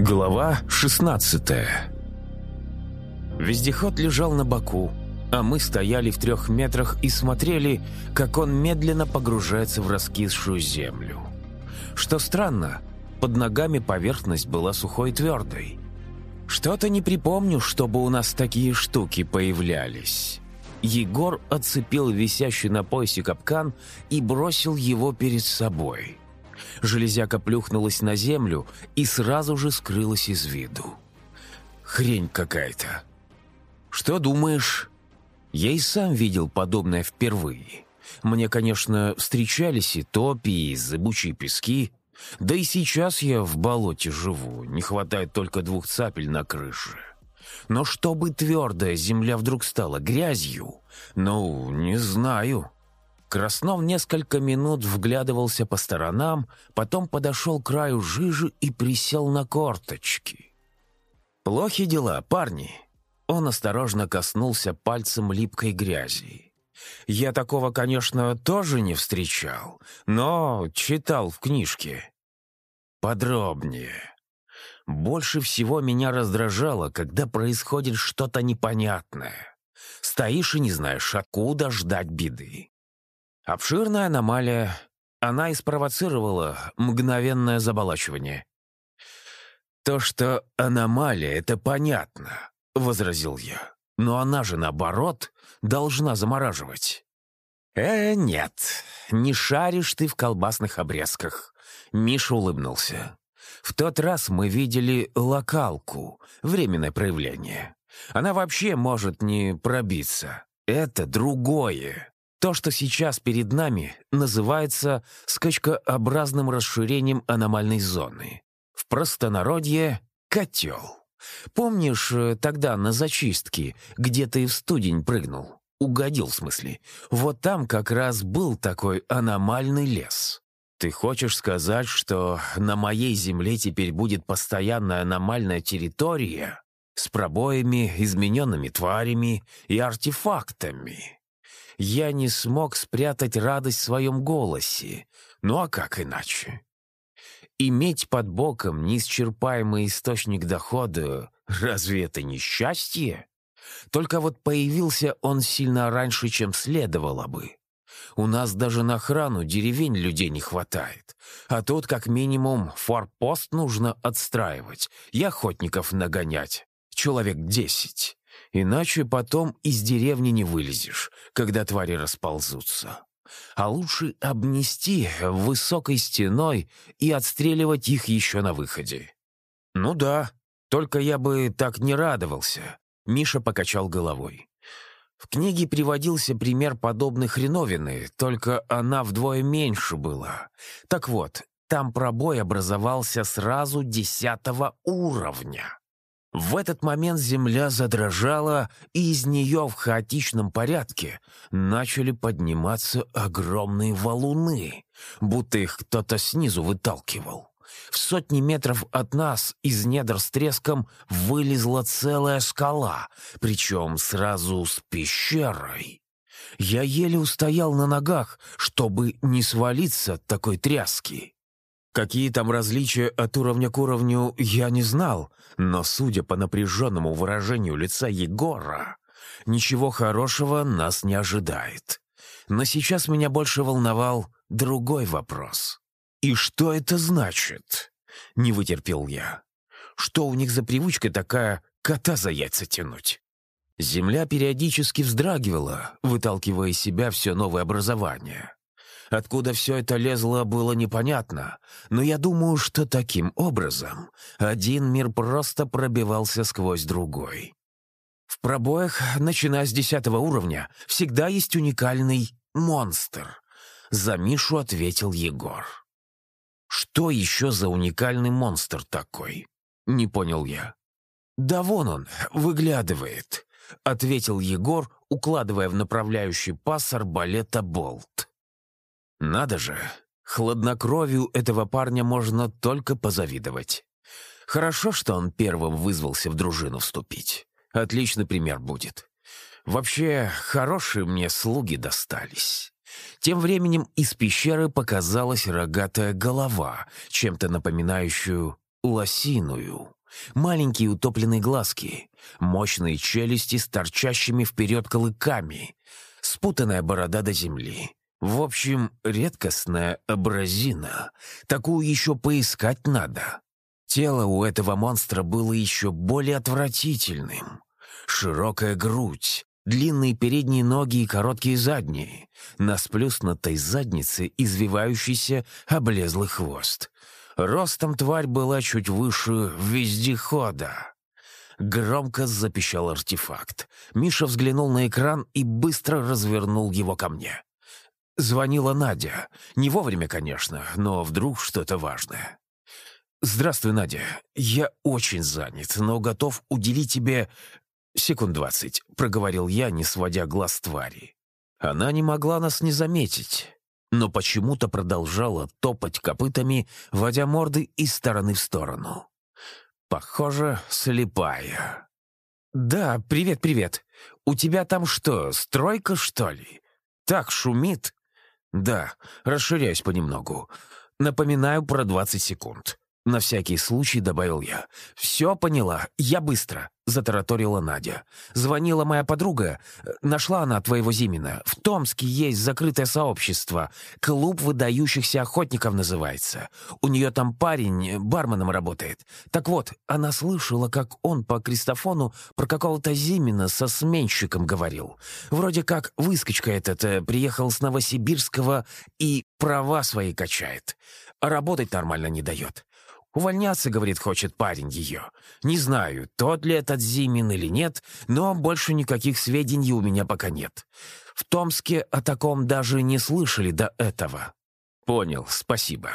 Глава 16 Вездеход лежал на боку, а мы стояли в трех метрах и смотрели, как он медленно погружается в раскисшую землю. Что странно, под ногами поверхность была сухой и твердой. Что-то не припомню, чтобы у нас такие штуки появлялись. Егор отцепил висящий на поясе капкан и бросил его перед собой. Железяка плюхнулась на землю и сразу же скрылась из виду. Хрень какая-то. Что думаешь? Я и сам видел подобное впервые. Мне, конечно, встречались и топи, и зыбучие пески. Да и сейчас я в болоте живу, не хватает только двух цапель на крыше. Но чтобы твердая земля вдруг стала грязью, ну, не знаю. Краснов несколько минут вглядывался по сторонам, потом подошел к краю жижи и присел на корточки. «Плохи дела, парни!» Он осторожно коснулся пальцем липкой грязи. «Я такого, конечно, тоже не встречал, но читал в книжке. Подробнее. Больше всего меня раздражало, когда происходит что-то непонятное. Стоишь и не знаешь, откуда ждать беды. Обширная аномалия, она и спровоцировала мгновенное заболачивание. «То, что аномалия, это понятно», — возразил я. «Но она же, наоборот, должна замораживать». «Э, нет, не шаришь ты в колбасных обрезках», — Миша улыбнулся. «В тот раз мы видели локалку, временное проявление. Она вообще может не пробиться. Это другое. То, что сейчас перед нами, называется скачкообразным расширением аномальной зоны. В простонародье — котел. Помнишь, э, тогда на зачистке, где ты в студень прыгнул? Угодил, в смысле. Вот там как раз был такой аномальный лес. Ты хочешь сказать, что на моей земле теперь будет постоянная аномальная территория с пробоями, измененными тварями и артефактами? Я не смог спрятать радость в своем голосе. Ну а как иначе? Иметь под боком неисчерпаемый источник дохода — разве это не счастье? Только вот появился он сильно раньше, чем следовало бы. У нас даже на охрану деревень людей не хватает. А тут как минимум форпост нужно отстраивать и охотников нагонять. Человек десять. Иначе потом из деревни не вылезешь, когда твари расползутся. А лучше обнести высокой стеной и отстреливать их еще на выходе. Ну да, только я бы так не радовался. Миша покачал головой. В книге приводился пример подобной хреновины, только она вдвое меньше была. Так вот, там пробой образовался сразу десятого уровня. В этот момент земля задрожала, и из нее в хаотичном порядке начали подниматься огромные валуны, будто их кто-то снизу выталкивал. В сотни метров от нас из недр с треском вылезла целая скала, причем сразу с пещерой. Я еле устоял на ногах, чтобы не свалиться от такой тряски. Какие там различия от уровня к уровню, я не знал, но, судя по напряженному выражению лица Егора, ничего хорошего нас не ожидает. Но сейчас меня больше волновал другой вопрос. «И что это значит?» — не вытерпел я. «Что у них за привычка такая кота за яйца тянуть?» Земля периодически вздрагивала, выталкивая из себя все новое образование. Откуда все это лезло, было непонятно, но я думаю, что таким образом один мир просто пробивался сквозь другой. В пробоях, начиная с десятого уровня, всегда есть уникальный монстр. За Мишу ответил Егор. «Что еще за уникальный монстр такой?» — не понял я. «Да вон он, выглядывает», — ответил Егор, укладывая в направляющий пас арбалета болт. Надо же, хладнокровию этого парня можно только позавидовать. Хорошо, что он первым вызвался в дружину вступить. Отличный пример будет. Вообще, хорошие мне слуги достались. Тем временем из пещеры показалась рогатая голова, чем-то напоминающую лосиную. Маленькие утопленные глазки, мощные челюсти с торчащими вперед колыками, спутанная борода до земли. В общем, редкостная абразина. Такую еще поискать надо. Тело у этого монстра было еще более отвратительным. Широкая грудь, длинные передние ноги и короткие задние. На сплюснутой заднице извивающийся облезлый хвост. Ростом тварь была чуть выше вездехода. Громко запищал артефакт. Миша взглянул на экран и быстро развернул его ко мне. Звонила Надя. Не вовремя, конечно, но вдруг что-то важное. «Здравствуй, Надя. Я очень занят, но готов уделить тебе секунд двадцать», — проговорил я, не сводя глаз твари. Она не могла нас не заметить но почему-то продолжала топать копытами, водя морды из стороны в сторону. Похоже, слепая. «Да, привет-привет. У тебя там что, стройка, что ли? Так шумит?» «Да, расширяюсь понемногу. Напоминаю про двадцать секунд. На всякий случай добавил я. «Все поняла, я быстро», — затараторила Надя. «Звонила моя подруга. Нашла она твоего Зимина. В Томске есть закрытое сообщество. Клуб выдающихся охотников называется. У нее там парень барменом работает. Так вот, она слышала, как он по Кристофону про какого-то Зимина со сменщиком говорил. Вроде как выскочка этот э, приехал с Новосибирского и права свои качает. А работать нормально не дает. Увольняться, говорит, хочет парень ее. Не знаю, тот ли этот Зимин или нет, но больше никаких сведений у меня пока нет. В Томске о таком даже не слышали до этого. Понял, спасибо.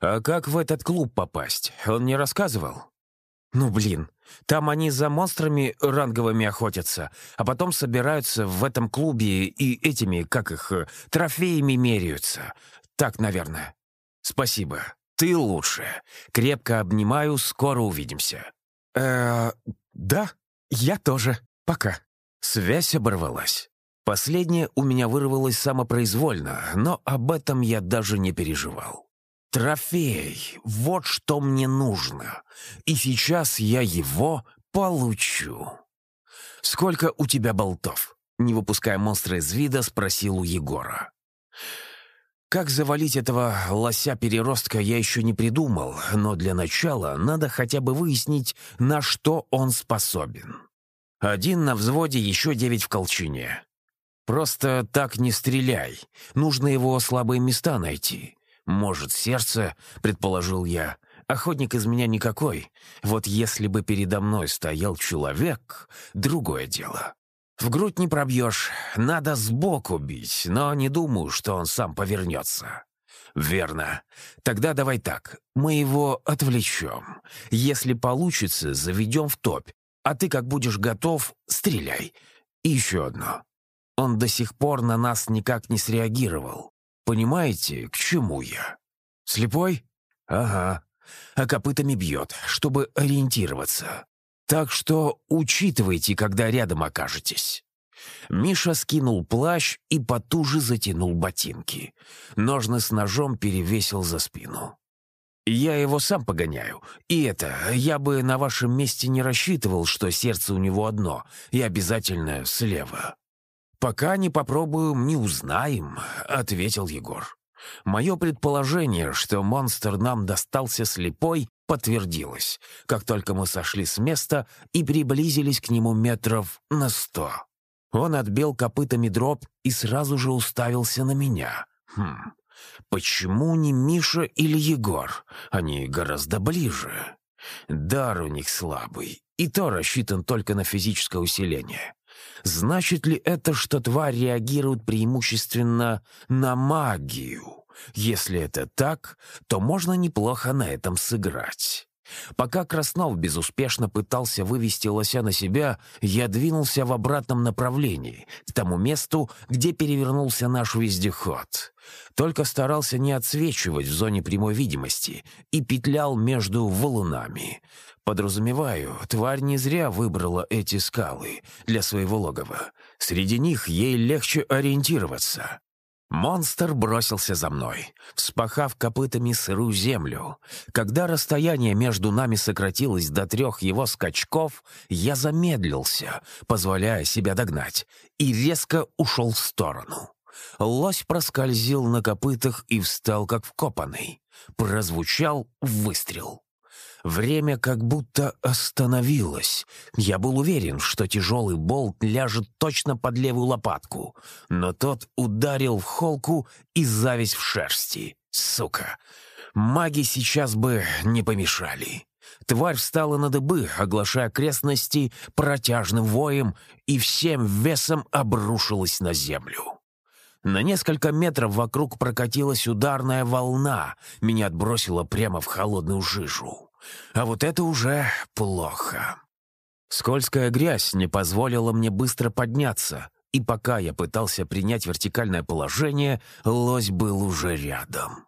А как в этот клуб попасть? Он не рассказывал? Ну, блин, там они за монстрами ранговыми охотятся, а потом собираются в этом клубе и этими, как их, трофеями меряются. Так, наверное. Спасибо. Ты лучше. Крепко обнимаю, скоро увидимся». «Э, да, я тоже. Пока». Связь оборвалась. Последнее у меня вырвалось самопроизвольно, но об этом я даже не переживал. Трофей — вот что мне нужно. И сейчас я его получу. «Сколько у тебя болтов?» Не выпуская монстра из вида, спросил у Егора. Как завалить этого лося-переростка я еще не придумал, но для начала надо хотя бы выяснить, на что он способен. Один на взводе, еще девять в колчине. Просто так не стреляй. Нужно его слабые места найти. Может, сердце, предположил я. Охотник из меня никакой. Вот если бы передо мной стоял человек, другое дело. В грудь не пробьешь, надо сбоку бить, но не думаю, что он сам повернется. Верно. Тогда давай так, мы его отвлечем. Если получится, заведем в топь, а ты, как будешь готов, стреляй. И еще одно. Он до сих пор на нас никак не среагировал. Понимаете, к чему я? Слепой? Ага. А копытами бьет, чтобы ориентироваться. Так что учитывайте, когда рядом окажетесь». Миша скинул плащ и потуже затянул ботинки. Ножны с ножом перевесил за спину. «Я его сам погоняю. И это, я бы на вашем месте не рассчитывал, что сердце у него одно, и обязательно слева». «Пока не попробуем, не узнаем», — ответил Егор. Мое предположение, что монстр нам достался слепой, подтвердилось, как только мы сошли с места и приблизились к нему метров на сто. Он отбил копытами дробь и сразу же уставился на меня. Хм, почему не Миша или Егор? Они гораздо ближе. Дар у них слабый, и то рассчитан только на физическое усиление. Значит ли это, что тварь реагирует преимущественно на магию? Если это так, то можно неплохо на этом сыграть. Пока Краснов безуспешно пытался вывести лося на себя, я двинулся в обратном направлении, к тому месту, где перевернулся наш вездеход. Только старался не отсвечивать в зоне прямой видимости и петлял между валунами. Подразумеваю, тварь не зря выбрала эти скалы для своего логова. Среди них ей легче ориентироваться. Монстр бросился за мной, вспахав копытами сырую землю. Когда расстояние между нами сократилось до трех его скачков, я замедлился, позволяя себя догнать, и резко ушел в сторону. Лось проскользил на копытах и встал как вкопанный. Прозвучал выстрел. Время как будто остановилось. Я был уверен, что тяжелый болт ляжет точно под левую лопатку, но тот ударил в холку и зависть в шерсти. Сука! Маги сейчас бы не помешали. Тварь встала на дыбы, оглашая окрестности протяжным воем, и всем весом обрушилась на землю. На несколько метров вокруг прокатилась ударная волна, меня отбросило прямо в холодную жижу. А вот это уже плохо. Скользкая грязь не позволила мне быстро подняться, и пока я пытался принять вертикальное положение, лось был уже рядом.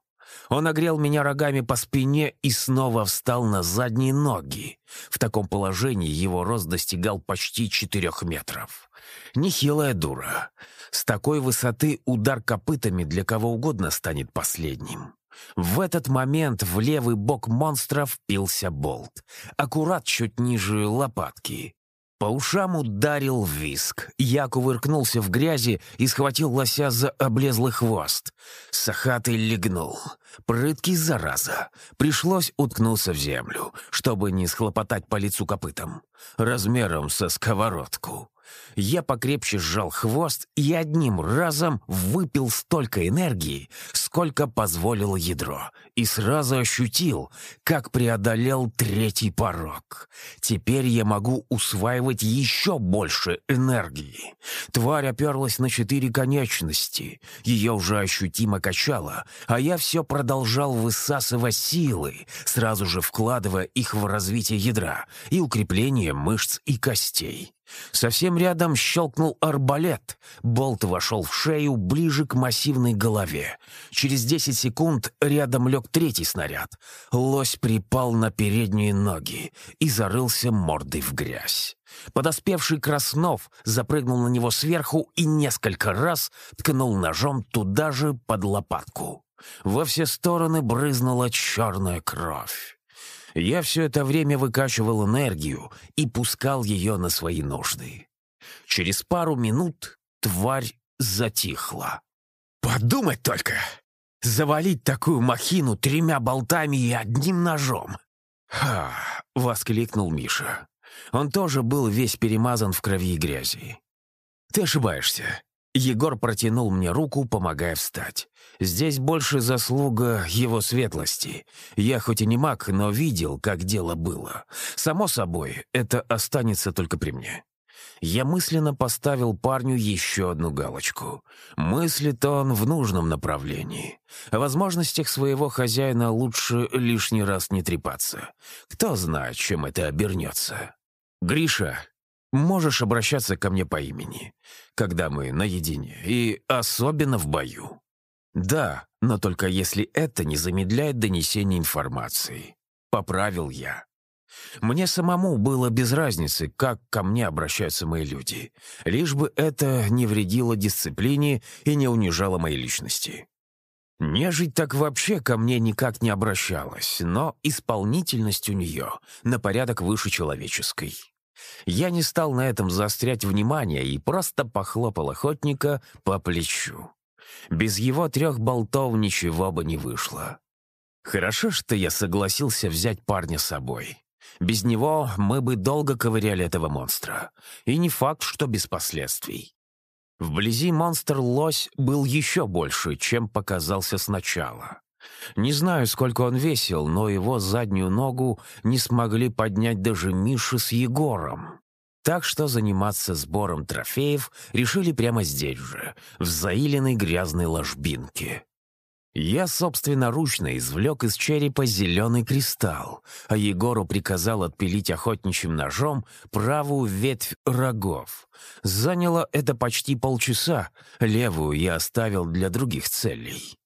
Он огрел меня рогами по спине и снова встал на задние ноги. В таком положении его рост достигал почти четырех метров. Нехилая дура. С такой высоты удар копытами для кого угодно станет последним. В этот момент в левый бок монстра впился болт, аккурат чуть ниже лопатки. По ушам ударил виск. Я кувыркнулся в грязи и схватил лося за облезлый хвост. Сахатый легнул. Прыткий зараза. Пришлось уткнуться в землю, чтобы не схлопотать по лицу копытом. Размером со сковородку. Я покрепче сжал хвост и одним разом выпил столько энергии, сколько позволило ядро, и сразу ощутил, как преодолел третий порог. Теперь я могу усваивать еще больше энергии. Тварь оперлась на четыре конечности. Ее уже ощутимо качало, а я все продолжал высасывать силы, сразу же вкладывая их в развитие ядра и укрепление мышц и костей. Совсем рядом щелкнул арбалет. Болт вошел в шею ближе к массивной голове. Через десять секунд рядом лег третий снаряд. Лось припал на передние ноги и зарылся мордой в грязь. Подоспевший Краснов запрыгнул на него сверху и несколько раз ткнул ножом туда же под лопатку. Во все стороны брызнула черная кровь. Я все это время выкачивал энергию и пускал ее на свои нужды. Через пару минут тварь затихла. «Подумать только! Завалить такую махину тремя болтами и одним ножом!» «Ха!» — воскликнул Миша. Он тоже был весь перемазан в крови и грязи. «Ты ошибаешься. Егор протянул мне руку, помогая встать. Здесь больше заслуга его светлости. Я хоть и не маг, но видел, как дело было. Само собой, это останется только при мне. Я мысленно поставил парню еще одну галочку. Мыслит он в нужном направлении. О возможностях своего хозяина лучше лишний раз не трепаться. Кто знает, чем это обернется. «Гриша, можешь обращаться ко мне по имени, когда мы наедине, и особенно в бою. Да, но только если это не замедляет донесение информации. Поправил я. Мне самому было без разницы, как ко мне обращаются мои люди, лишь бы это не вредило дисциплине и не унижало моей личности. Нежить так вообще ко мне никак не обращалась, но исполнительность у нее на порядок выше человеческой. Я не стал на этом заострять внимание и просто похлопал охотника по плечу. Без его трех болтов ничего бы не вышло. Хорошо, что я согласился взять парня с собой. Без него мы бы долго ковыряли этого монстра. И не факт, что без последствий. Вблизи монстр-лось был еще больше, чем показался сначала. Не знаю, сколько он весил, но его заднюю ногу не смогли поднять даже Миша с Егором. Так что заниматься сбором трофеев решили прямо здесь же, в заиленной грязной ложбинке. Я собственноручно извлек из черепа зеленый кристалл, а Егору приказал отпилить охотничьим ножом правую ветвь рогов. Заняло это почти полчаса, левую я оставил для других целей.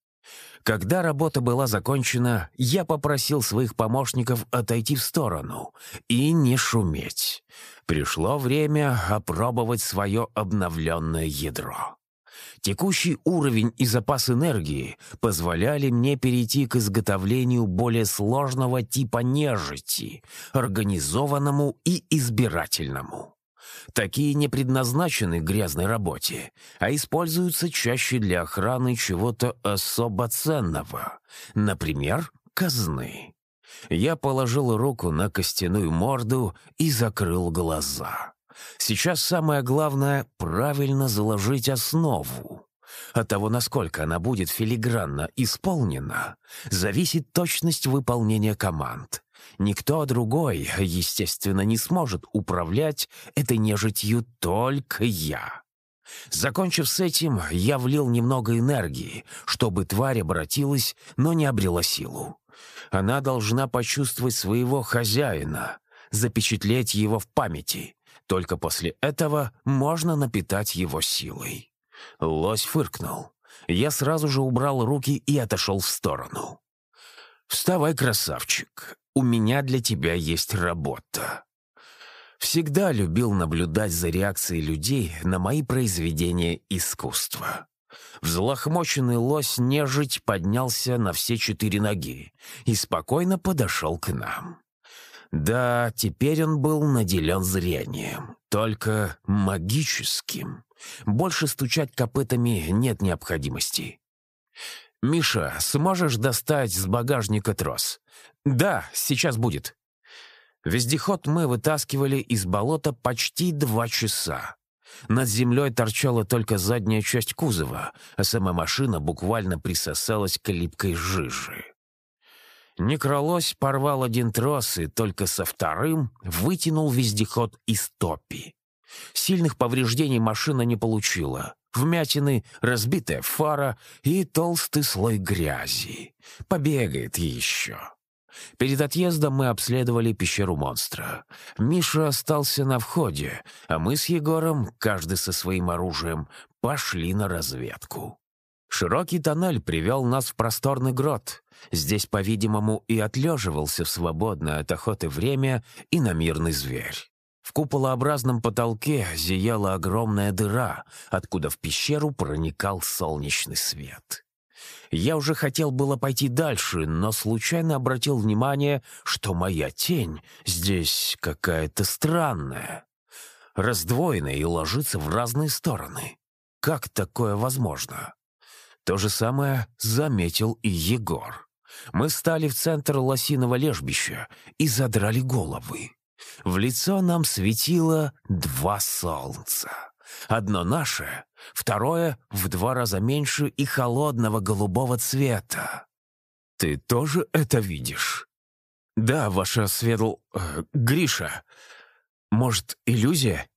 Когда работа была закончена, я попросил своих помощников отойти в сторону и не шуметь. Пришло время опробовать свое обновленное ядро. Текущий уровень и запас энергии позволяли мне перейти к изготовлению более сложного типа нежити, организованному и избирательному. Такие не предназначены грязной работе, а используются чаще для охраны чего-то особо ценного, например, казны. Я положил руку на костяную морду и закрыл глаза. Сейчас самое главное — правильно заложить основу. От того, насколько она будет филигранно исполнена, зависит точность выполнения команд. Никто другой, естественно, не сможет управлять этой нежитью, только я. Закончив с этим, я влил немного энергии, чтобы тварь обратилась, но не обрела силу. Она должна почувствовать своего хозяина, запечатлеть его в памяти. Только после этого можно напитать его силой. Лось фыркнул. Я сразу же убрал руки и отошел в сторону. «Вставай, красавчик, у меня для тебя есть работа». Всегда любил наблюдать за реакцией людей на мои произведения искусства. Взлохмоченный лось-нежить поднялся на все четыре ноги и спокойно подошел к нам. Да, теперь он был наделен зрением, только магическим. Больше стучать копытами нет необходимости. «Миша, сможешь достать с багажника трос?» «Да, сейчас будет». Вездеход мы вытаскивали из болота почти два часа. Над землей торчала только задняя часть кузова, а сама машина буквально присосалась к липкой жиже. Некролось порвал один трос и только со вторым вытянул вездеход из топи. Сильных повреждений машина не получила. Вмятины, разбитая фара и толстый слой грязи. Побегает еще. Перед отъездом мы обследовали пещеру монстра. Миша остался на входе, а мы с Егором, каждый со своим оружием, пошли на разведку. Широкий тоннель привел нас в просторный грот. Здесь, по-видимому, и отлеживался в свободное от охоты время и на мирный зверь. В куполообразном потолке зияла огромная дыра, откуда в пещеру проникал солнечный свет. Я уже хотел было пойти дальше, но случайно обратил внимание, что моя тень здесь какая-то странная. Раздвоенная и ложится в разные стороны. Как такое возможно? То же самое заметил и Егор. Мы стали в центр лосиного лежбища и задрали головы. В лицо нам светило два солнца. Одно наше, второе в два раза меньше и холодного голубого цвета. Ты тоже это видишь? Да, ваша светл... Э, Гриша. Может, иллюзия?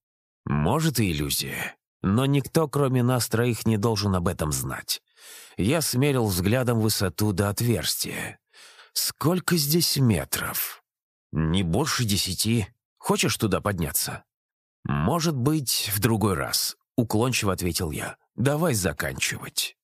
Может и иллюзия. Но никто, кроме нас троих, не должен об этом знать. Я смерил взглядом высоту до отверстия. Сколько здесь метров? Не больше десяти. Хочешь туда подняться? «Может быть, в другой раз», — уклончиво ответил я. «Давай заканчивать».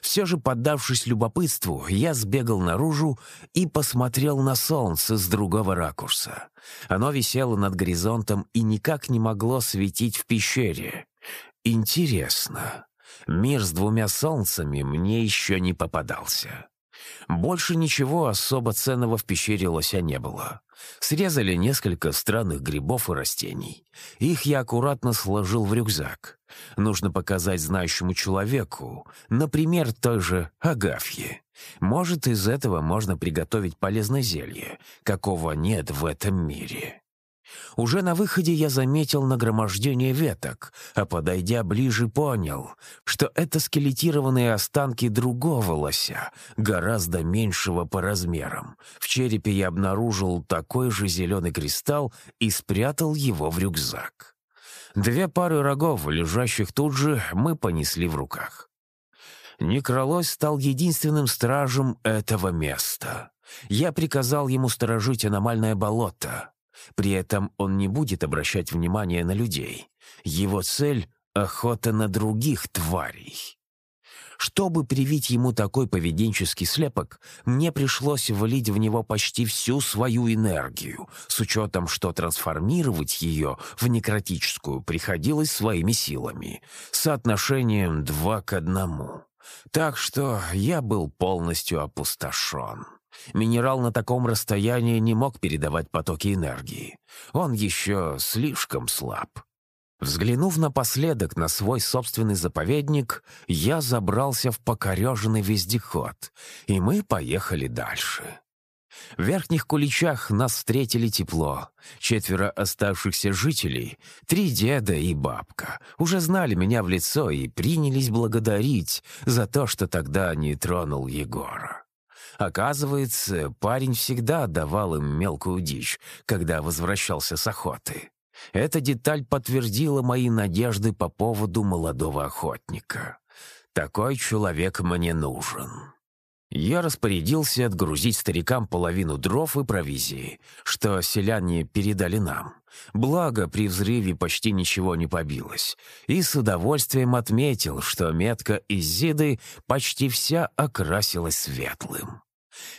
Все же, поддавшись любопытству, я сбегал наружу и посмотрел на солнце с другого ракурса. Оно висело над горизонтом и никак не могло светить в пещере. Интересно, мир с двумя солнцами мне еще не попадался. Больше ничего особо ценного в пещере лося не было. Срезали несколько странных грибов и растений. Их я аккуратно сложил в рюкзак. Нужно показать знающему человеку, например, той же Агафье. Может, из этого можно приготовить полезное зелье, какого нет в этом мире. Уже на выходе я заметил нагромождение веток, а подойдя ближе, понял, что это скелетированные останки другого лося, гораздо меньшего по размерам. В черепе я обнаружил такой же зеленый кристалл и спрятал его в рюкзак. Две пары рогов, лежащих тут же, мы понесли в руках. Некролось стал единственным стражем этого места. Я приказал ему сторожить аномальное болото. При этом он не будет обращать внимания на людей. Его цель — охота на других тварей. Чтобы привить ему такой поведенческий слепок, мне пришлось влить в него почти всю свою энергию, с учетом, что трансформировать ее в некротическую приходилось своими силами, соотношением два к одному. Так что я был полностью опустошен. Минерал на таком расстоянии не мог передавать потоки энергии. Он еще слишком слаб. Взглянув напоследок на свой собственный заповедник, я забрался в покореженный вездеход, и мы поехали дальше. В верхних куличах нас встретили тепло. Четверо оставшихся жителей, три деда и бабка, уже знали меня в лицо и принялись благодарить за то, что тогда не тронул Егора. Оказывается, парень всегда давал им мелкую дичь, когда возвращался с охоты. Эта деталь подтвердила мои надежды по поводу молодого охотника. Такой человек мне нужен. Я распорядился отгрузить старикам половину дров и провизии, что селяне передали нам. Благо, при взрыве почти ничего не побилось. И с удовольствием отметил, что метка из Зиды почти вся окрасилась светлым.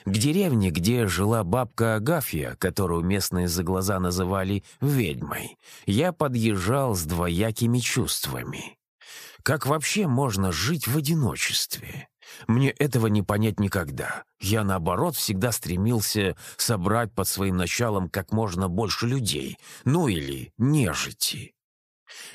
К деревне, где жила бабка Агафья, которую местные за глаза называли «ведьмой», я подъезжал с двоякими чувствами. Как вообще можно жить в одиночестве? Мне этого не понять никогда. Я, наоборот, всегда стремился собрать под своим началом как можно больше людей, ну или нежити.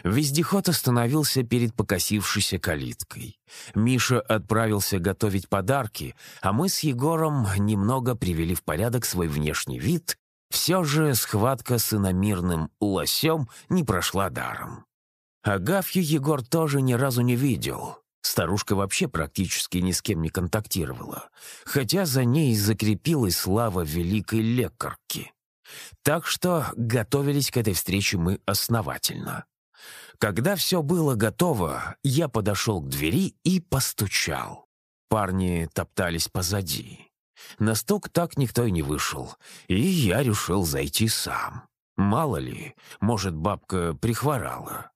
Вездеход остановился перед покосившейся калиткой. Миша отправился готовить подарки, а мы с Егором немного привели в порядок свой внешний вид. Все же схватка с иномирным лосем не прошла даром. Агафью Егор тоже ни разу не видел. Старушка вообще практически ни с кем не контактировала, хотя за ней закрепилась слава великой лекарки. Так что готовились к этой встрече мы основательно. Когда все было готово, я подошел к двери и постучал. Парни топтались позади. На стук так никто и не вышел, и я решил зайти сам. Мало ли, может, бабка прихворала.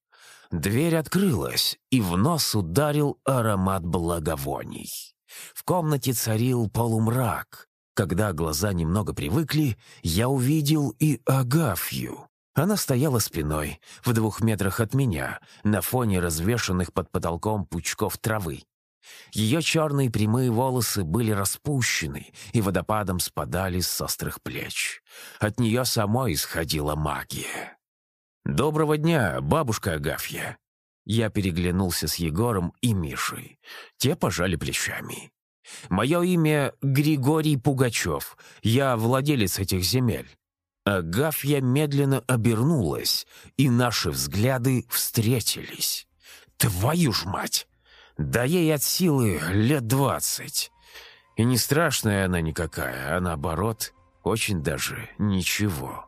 Дверь открылась, и в нос ударил аромат благовоний. В комнате царил полумрак. Когда глаза немного привыкли, я увидел и Агафью. Она стояла спиной, в двух метрах от меня, на фоне развешанных под потолком пучков травы. Ее черные прямые волосы были распущены и водопадом спадали с острых плеч. От нее самой исходила магия. «Доброго дня, бабушка Агафья!» Я переглянулся с Егором и Мишей. Те пожали плечами. «Мое имя Григорий Пугачев. Я владелец этих земель. Агафья медленно обернулась, и наши взгляды встретились. «Твою ж мать! Да ей от силы лет двадцать!» И не страшная она никакая, а наоборот, очень даже ничего.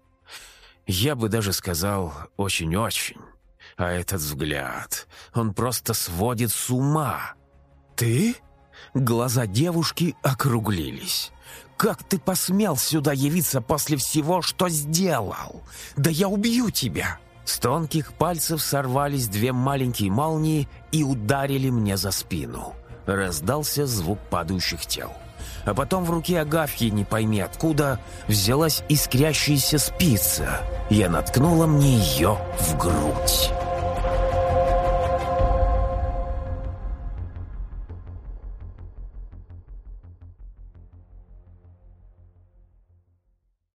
Я бы даже сказал, очень-очень. А этот взгляд, он просто сводит с ума. «Ты?» Глаза девушки округлились. «Как ты посмел сюда явиться после всего, что сделал? Да я убью тебя!» С тонких пальцев сорвались две маленькие молнии и ударили мне за спину. Раздался звук падающих тел. А потом в руке Агафьи, не пойми откуда, взялась искрящаяся спица. Я наткнула мне ее в грудь.